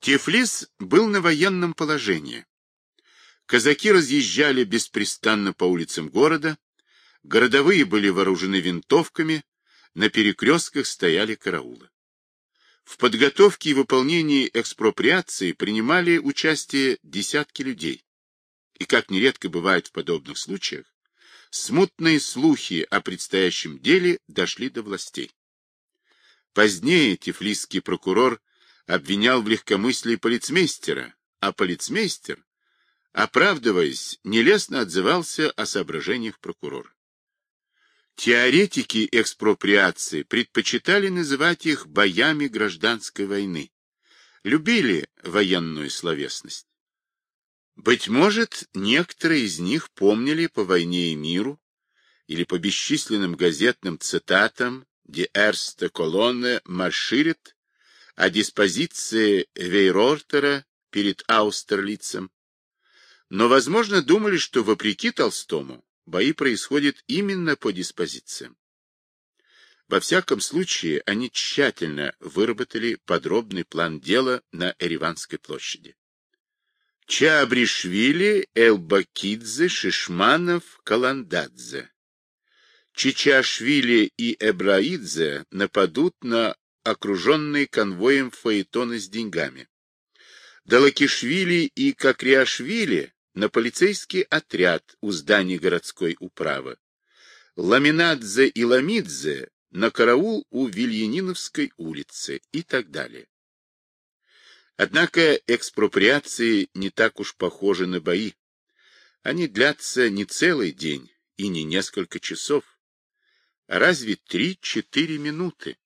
Тифлис был на военном положении. Казаки разъезжали беспрестанно по улицам города, городовые были вооружены винтовками, на перекрестках стояли караулы. В подготовке и выполнении экспроприации принимали участие десятки людей. И, как нередко бывает в подобных случаях, смутные слухи о предстоящем деле дошли до властей. Позднее тифлисский прокурор обвинял в легкомыслии полицмейстера, а полицмейстер оправдываясь, нелестно отзывался о соображениях прокурора. Теоретики экспроприации предпочитали называть их боями гражданской войны, любили военную словесность. Быть может, некоторые из них помнили по «Войне и миру» или по бесчисленным газетным цитатам «Die erste Kolonne марширует» о диспозиции Вейрортера перед Аустерлицем, но, возможно, думали, что, вопреки Толстому, бои происходят именно по диспозициям. Во всяком случае, они тщательно выработали подробный план дела на Эреванской площади. Чабришвили, Элбакидзе, Шишманов, Каландадзе. Чичашвили и Эбраидзе нападут на окруженные конвоем фаэтоны с деньгами. Далакишвили и Кокриашвили на полицейский отряд у здания городской управы. Ламинадзе и Ламидзе на караул у Вильяниновской улицы и так далее. Однако экспроприации не так уж похожи на бои. Они длятся не целый день и не несколько часов, а разве три-четыре минуты.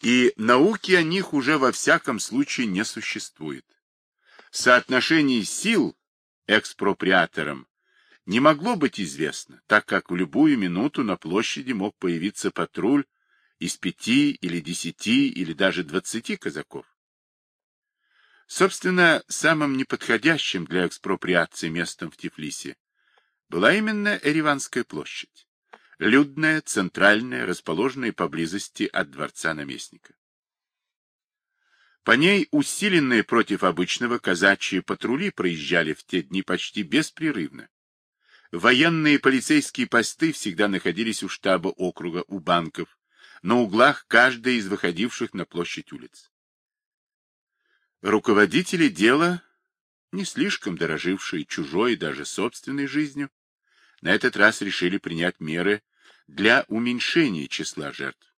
И науки о них уже во всяком случае не существует. Соотношение сил экспроприатором не могло быть известно, так как в любую минуту на площади мог появиться патруль из пяти или десяти или даже двадцати казаков. Собственно, самым неподходящим для экспроприации местом в Тифлисе была именно Эреванская площадь, людная, центральная, расположенная поблизости от дворца наместника. По ней усиленные против обычного казачьи патрули проезжали в те дни почти беспрерывно. Военные и полицейские посты всегда находились у штаба округа, у банков, на углах каждой из выходивших на площадь улиц. Руководители дела, не слишком дорожившие чужой даже собственной жизнью, на этот раз решили принять меры для уменьшения числа жертв.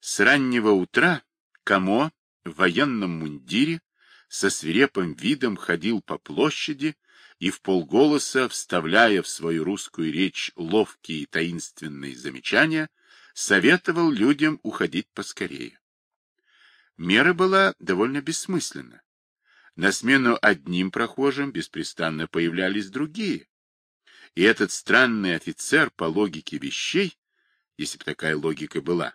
С раннего утра Камо в военном мундире со свирепым видом ходил по площади и в полголоса, вставляя в свою русскую речь ловкие и таинственные замечания, советовал людям уходить поскорее. Мера была довольно бессмысленна. На смену одним прохожим беспрестанно появлялись другие. И этот странный офицер по логике вещей, если бы такая логика была,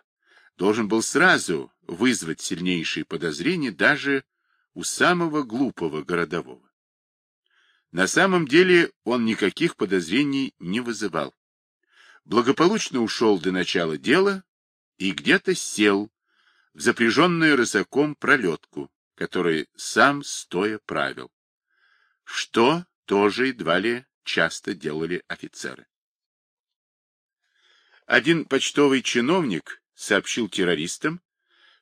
должен был сразу вызвать сильнейшие подозрения даже у самого глупого городового. На самом деле он никаких подозрений не вызывал. Благополучно ушел до начала дела и где-то сел в запряженную рысаком пролетку, который сам стоя правил. Что тоже едва ли часто делали офицеры. Один почтовый чиновник сообщил террористам,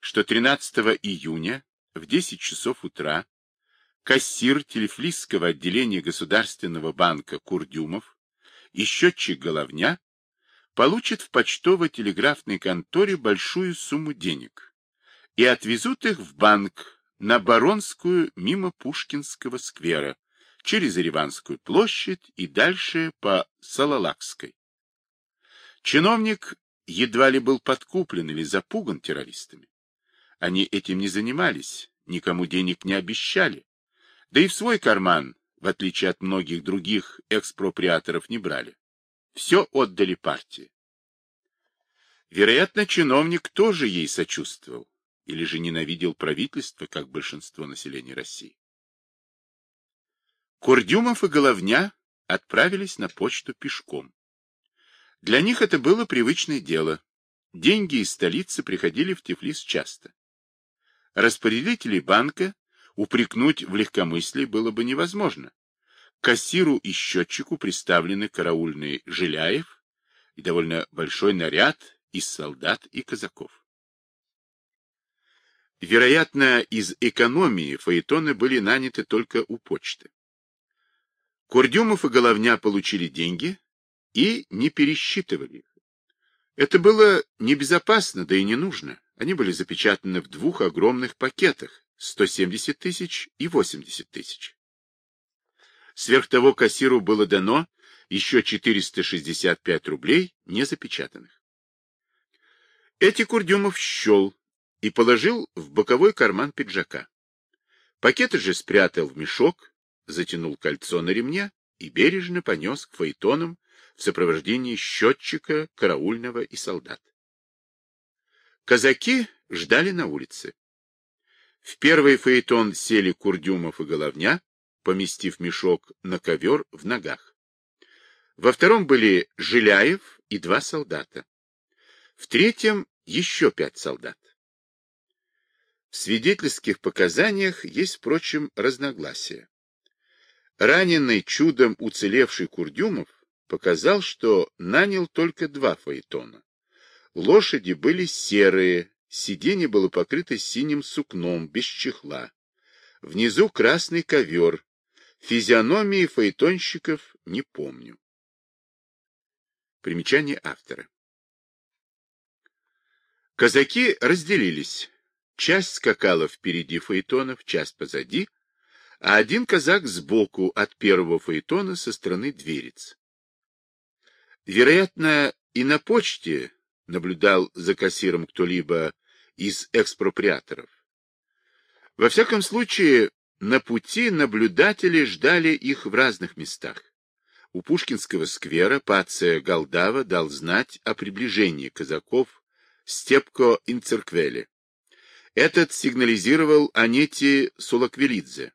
что 13 июня в 10 часов утра кассир Телефлисского отделения Государственного банка Курдюмов и счетчик Головня получат в почтово-телеграфной конторе большую сумму денег и отвезут их в банк на Баронскую мимо Пушкинского сквера, через Ереванскую площадь и дальше по Салалакской. Чиновник едва ли был подкуплен или запуган террористами. Они этим не занимались, никому денег не обещали, да и в свой карман, в отличие от многих других экспроприаторов, не брали. Все отдали партии. Вероятно, чиновник тоже ей сочувствовал или же ненавидел правительство, как большинство населения России. Курдюмов и Головня отправились на почту пешком. Для них это было привычное дело. Деньги из столицы приходили в Тифлис часто. Распорядителей банка упрекнуть в легкомыслии было бы невозможно. Кассиру и счетчику представлены караульный Жиляев и довольно большой наряд из солдат и казаков. Вероятно, из экономии фаэтоны были наняты только у почты. Курдюмов и Головня получили деньги и не пересчитывали их. Это было небезопасно, да и не нужно. Они были запечатаны в двух огромных пакетах, 170 тысяч и 80 тысяч. Сверх того кассиру было дано еще 465 рублей незапечатанных. Эти Курдюмов счел и положил в боковой карман пиджака. Пакеты же спрятал в мешок, затянул кольцо на ремне и бережно понес к фаэтонам в сопровождении счетчика, караульного и солдат. Казаки ждали на улице. В первый фаэтон сели Курдюмов и Головня, поместив мешок на ковер в ногах. Во втором были Жиляев и два солдата. В третьем еще пять солдат. В свидетельских показаниях есть, впрочем, разногласия. Раненый чудом уцелевший Курдюмов показал, что нанял только два фаэтона. Лошади были серые, сиденье было покрыто синим сукном, без чехла. Внизу красный ковер. Физиономии фаэтонщиков не помню. Примечание автора. Казаки разделились. Часть скакала впереди фаэтонов, часть позади, а один казак сбоку от первого фаэтона со стороны дверец. Вероятно, и на почте наблюдал за кассиром кто-либо из экспроприаторов. Во всяком случае, на пути наблюдатели ждали их в разных местах. У Пушкинского сквера Пация Галдава дал знать о приближении казаков Степко Инцерквели. Этот сигнализировал Анете Сулаквелидзе,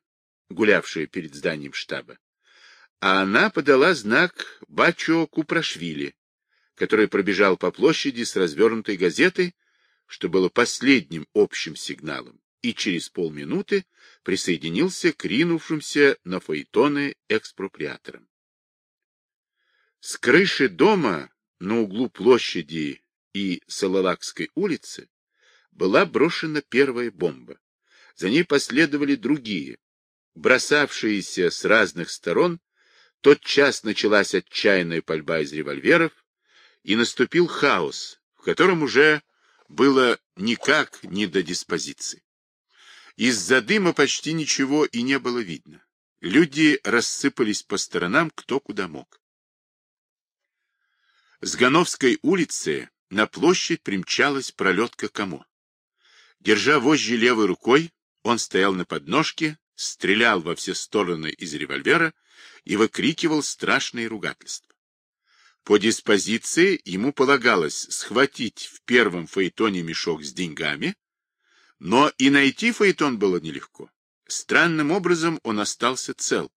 гулявшая перед зданием штаба а она подала знак Бачо Купрашвили, который пробежал по площади с развернутой газетой, что было последним общим сигналом, и через полминуты присоединился к ринувшимся на фаэтоны экспроприаторам. С крыши дома на углу площади и Салалакской улицы была брошена первая бомба. За ней последовали другие, бросавшиеся с разных сторон тот час началась отчаянная пальба из револьверов, и наступил хаос, в котором уже было никак не до диспозиции. Из-за дыма почти ничего и не было видно. Люди рассыпались по сторонам кто куда мог. С Гановской улицы на площадь примчалась пролетка Камо. Держа вожжи левой рукой, он стоял на подножке, стрелял во все стороны из револьвера и выкрикивал страшные ругательства. По диспозиции ему полагалось схватить в первом фаэтоне мешок с деньгами, но и найти фаэтон было нелегко. Странным образом он остался цел.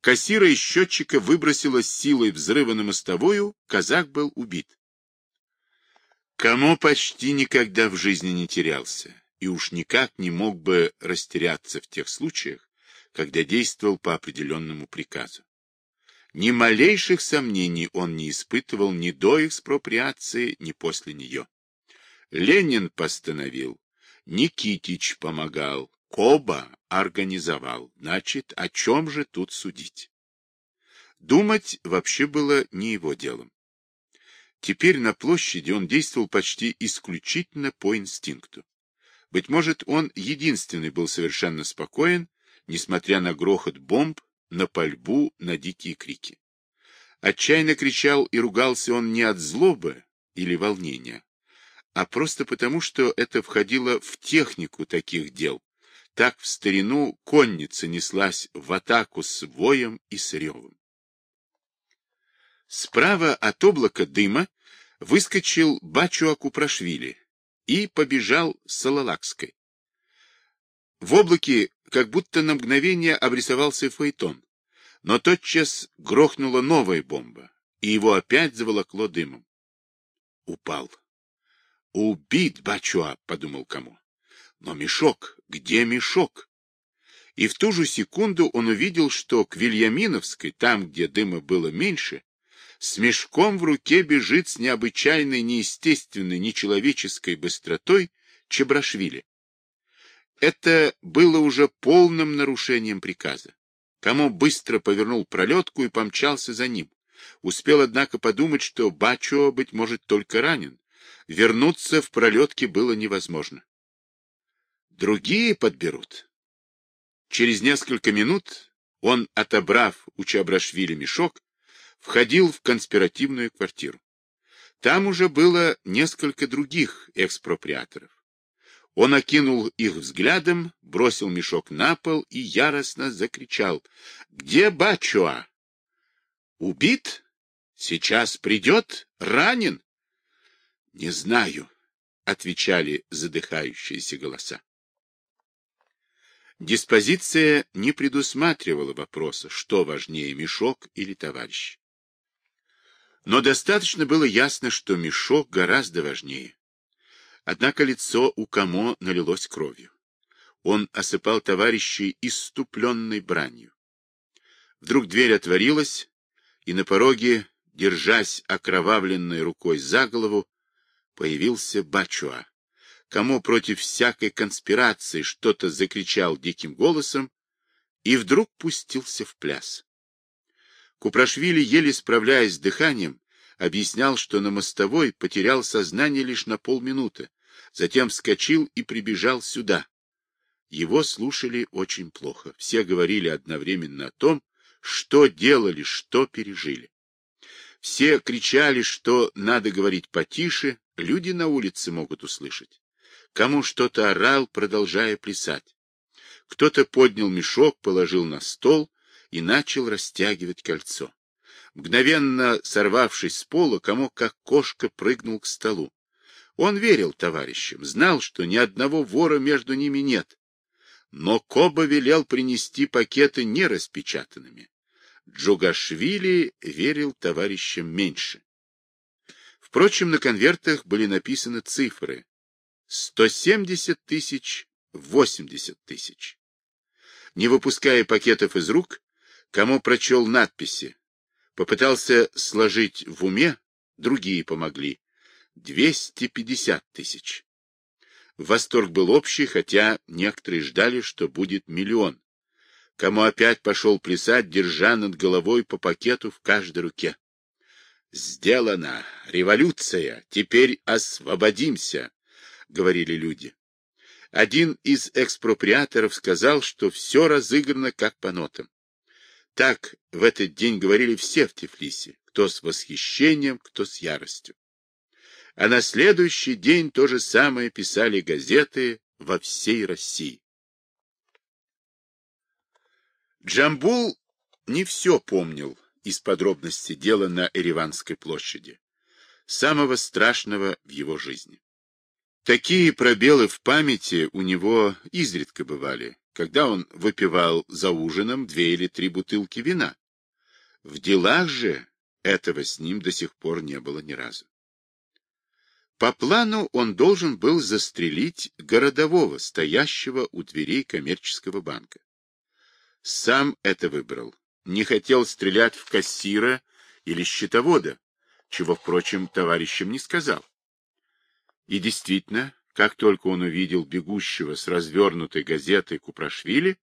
Кассира из счетчика выбросила силой взрыва на мостовую, казак был убит. Кому почти никогда в жизни не терялся, и уж никак не мог бы растеряться в тех случаях, когда действовал по определенному приказу. Ни малейших сомнений он не испытывал ни до экспроприации, ни после нее. Ленин постановил, Никитич помогал, Коба организовал. Значит, о чем же тут судить? Думать вообще было не его делом. Теперь на площади он действовал почти исключительно по инстинкту. Быть может, он единственный был совершенно спокоен, несмотря на грохот бомб, на пальбу, на дикие крики. Отчаянно кричал и ругался он не от злобы или волнения, а просто потому, что это входило в технику таких дел. Так в старину конница неслась в атаку с воем и с ревом. Справа от облака дыма выскочил Бачу Акупрашвили и побежал с Салалакской. В облаке как будто на мгновение обрисовался фаэтон, но тотчас грохнула новая бомба, и его опять заволокло дымом. Упал. «Убит, Бачуа!» — подумал кому. Но мешок, где мешок? И в ту же секунду он увидел, что к Вильяминовской, там, где дыма было меньше, с мешком в руке бежит с необычайной, неестественной, нечеловеческой быстротой Чебрашвили. Это было уже полным нарушением приказа. Кому быстро повернул пролетку и помчался за ним. Успел, однако, подумать, что Бачо, быть может, только ранен. Вернуться в пролетке было невозможно. Другие подберут. Через несколько минут он, отобрав у Чабрашвили мешок, входил в конспиративную квартиру. Там уже было несколько других экспроприаторов. Он окинул их взглядом, бросил мешок на пол и яростно закричал. — Где Бачуа? — Убит? Сейчас придет? Ранен? — Не знаю, — отвечали задыхающиеся голоса. Диспозиция не предусматривала вопроса, что важнее, мешок или товарищ. Но достаточно было ясно, что мешок гораздо важнее. Однако лицо у Камо налилось кровью. Он осыпал товарищей иступленной бранью. Вдруг дверь отворилась, и на пороге, держась окровавленной рукой за голову, появился Бачуа. Кому против всякой конспирации что-то закричал диким голосом и вдруг пустился в пляс. Купрашвили, еле справляясь с дыханием, объяснял, что на мостовой потерял сознание лишь на полминуты, затем вскочил и прибежал сюда. Его слушали очень плохо. Все говорили одновременно о том, что делали, что пережили. Все кричали, что надо говорить потише, люди на улице могут услышать. Кому что-то орал, продолжая плясать. Кто-то поднял мешок, положил на стол и начал растягивать кольцо. Мгновенно сорвавшись с пола, комок как кошка прыгнул к столу. Он верил товарищам, знал, что ни одного вора между ними нет. Но Коба велел принести пакеты нераспечатанными. Джугашвили верил товарищам меньше. Впрочем, на конвертах были написаны цифры. 170 тысяч, 80 тысяч. Не выпуская пакетов из рук, кому прочел надписи, Попытался сложить в уме, другие помогли. 250 тысяч. Восторг был общий, хотя некоторые ждали, что будет миллион. Кому опять пошел плясать, держа над головой по пакету в каждой руке. «Сделано! Революция! Теперь освободимся!» — говорили люди. Один из экспроприаторов сказал, что все разыграно как по нотам. Так в этот день говорили все в Тифлисе, кто с восхищением, кто с яростью. А на следующий день то же самое писали газеты во всей России. Джамбул не все помнил из подробностей дела на Ереванской площади, самого страшного в его жизни. Такие пробелы в памяти у него изредка бывали, когда он выпивал за ужином две или три бутылки вина. В делах же этого с ним до сих пор не было ни разу. По плану он должен был застрелить городового, стоящего у дверей коммерческого банка. Сам это выбрал. Не хотел стрелять в кассира или счетовода, чего, впрочем, товарищам не сказал. И действительно, как только он увидел бегущего с развернутой газетой Купрашвили,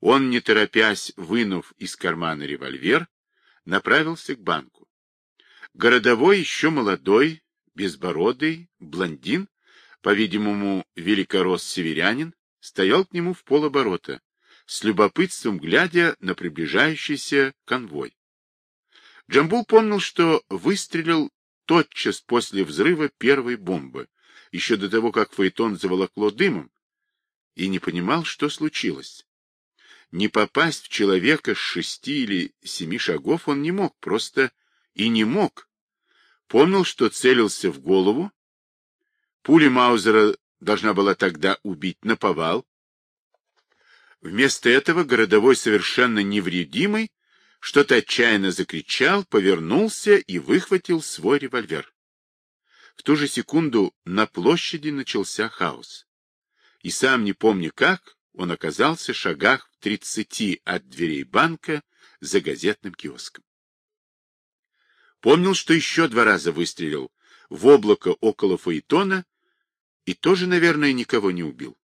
он, не торопясь, вынув из кармана револьвер, направился к банку. Городовой, еще молодой, безбородый, блондин, по-видимому, великорос северянин, стоял к нему в полоборота, с любопытством глядя на приближающийся конвой. Джамбул помнил, что выстрелил тотчас после взрыва первой бомбы, еще до того, как Фаэтон заволокло дымом, и не понимал, что случилось. Не попасть в человека с шести или семи шагов он не мог, просто и не мог. Помнил, что целился в голову. Пуля Маузера должна была тогда убить наповал. Вместо этого городовой совершенно невредимый что-то отчаянно закричал, повернулся и выхватил свой револьвер. В ту же секунду на площади начался хаос. и сам не помня как, он оказался в шагах в тридцати от дверей банка за газетным киоском. Помнил, что еще два раза выстрелил в облако около Фаэтона и тоже, наверное, никого не убил.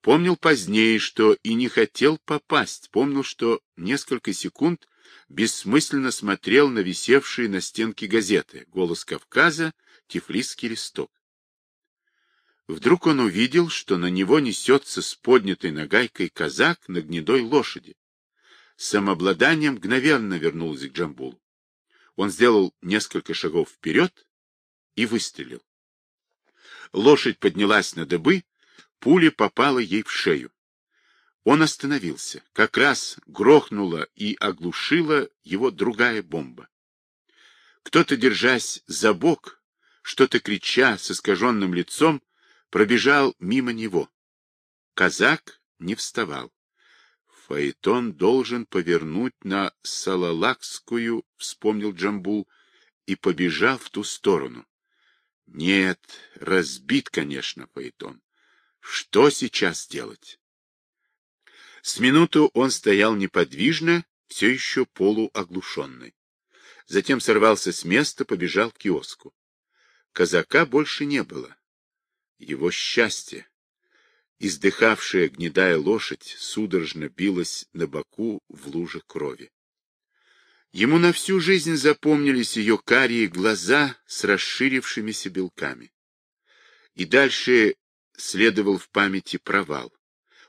Помнил позднее, что и не хотел попасть. Помнил, что несколько секунд бессмысленно смотрел на висевшие на стенке газеты «Голос Кавказа», «Тифлисский листок». Вдруг он увидел, что на него несется с поднятой нагайкой казак на гнедой лошади. Самообладание мгновенно вернулось к Джамбулу. Он сделал несколько шагов вперед и выстрелил. Лошадь поднялась на дыбы, пуля попала ей в шею. Он остановился. Как раз грохнула и оглушила его другая бомба. Кто-то, держась за бок, что-то крича с искаженным лицом, пробежал мимо него. Казак не вставал. Фаэтон должен повернуть на Салалакскую, вспомнил Джамбул, и побежал в ту сторону. Нет, разбит, конечно, Фаэтон. Что сейчас делать? С минуту он стоял неподвижно, все еще полуоглушенный. Затем сорвался с места, побежал к киоску. Казака больше не было его счастье. Издыхавшая гнедая лошадь судорожно билась на боку в луже крови. Ему на всю жизнь запомнились ее карие глаза с расширившимися белками. И дальше следовал в памяти провал.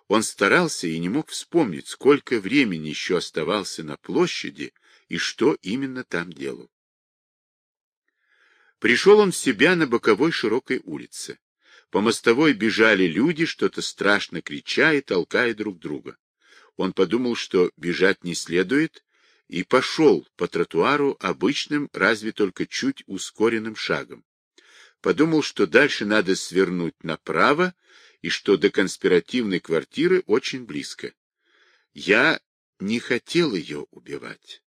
Он старался и не мог вспомнить, сколько времени еще оставался на площади и что именно там делал. Пришел он в себя на боковой широкой улице. По мостовой бежали люди, что-то страшно крича и толкая друг друга. Он подумал, что бежать не следует, и пошел по тротуару обычным, разве только чуть ускоренным шагом. Подумал, что дальше надо свернуть направо, и что до конспиративной квартиры очень близко. Я не хотел ее убивать.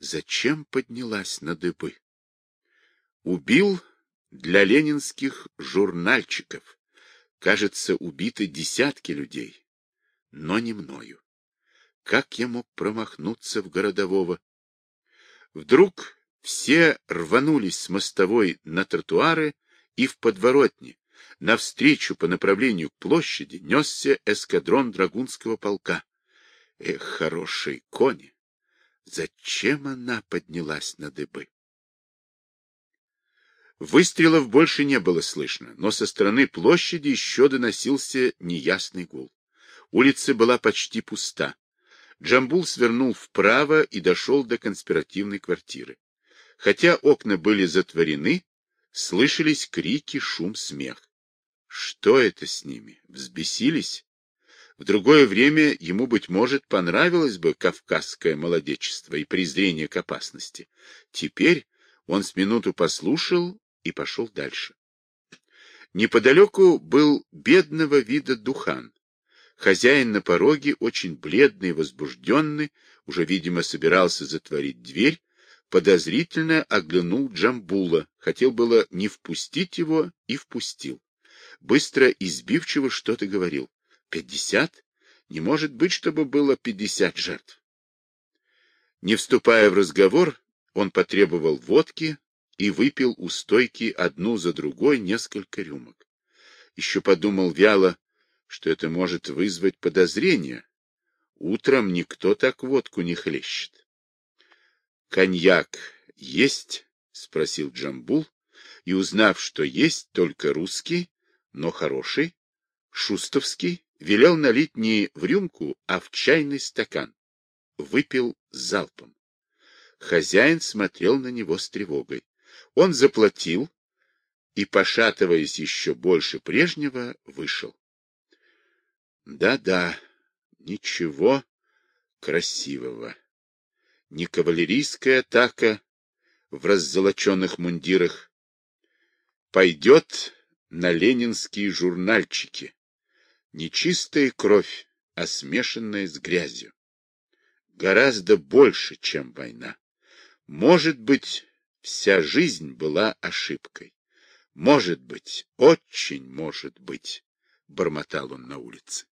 Зачем поднялась на дыбы? Убил для ленинских журнальчиков. Кажется, убиты десятки людей, но не мною. Как я мог промахнуться в городового? Вдруг все рванулись с мостовой на тротуары и в подворотне. Навстречу по направлению к площади несся эскадрон драгунского полка. Эх, хорошие кони! Зачем она поднялась на дыбы? Выстрелов больше не было слышно, но со стороны площади еще доносился неясный гул. Улица была почти пуста. Джамбул свернул вправо и дошел до конспиративной квартиры. Хотя окна были затворены, слышались крики, шум, смех. Что это с ними? Взбесились? В другое время ему, быть может, понравилось бы кавказское молодечество и презрение к опасности. Теперь он с минуту послушал и пошел дальше. Неподалеку был бедного вида духан. Хозяин на пороге, очень бледный и возбужденный, уже, видимо, собирался затворить дверь, подозрительно оглянул Джамбула, хотел было не впустить его и впустил. Быстро избивчиво что-то говорил. «Пятьдесят? Не может быть, чтобы было пятьдесят жертв». Не вступая в разговор, он потребовал водки, и выпил у стойки одну за другой несколько рюмок. Еще подумал вяло, что это может вызвать подозрение. Утром никто так водку не хлещет. — Коньяк есть? — спросил Джамбул, и, узнав, что есть только русский, но хороший, шустовский, велел налить не в рюмку, а в чайный стакан. Выпил залпом. Хозяин смотрел на него с тревогой. Он заплатил и, пошатываясь еще больше прежнего, вышел. Да-да, ничего красивого. Не кавалерийская атака в раззолоченных мундирах. Пойдет на ленинские журнальчики. Нечистая кровь, а смешанная с грязью. Гораздо больше, чем война. Может быть, Вся жизнь была ошибкой. Может быть, очень может быть, бормотал он на улице.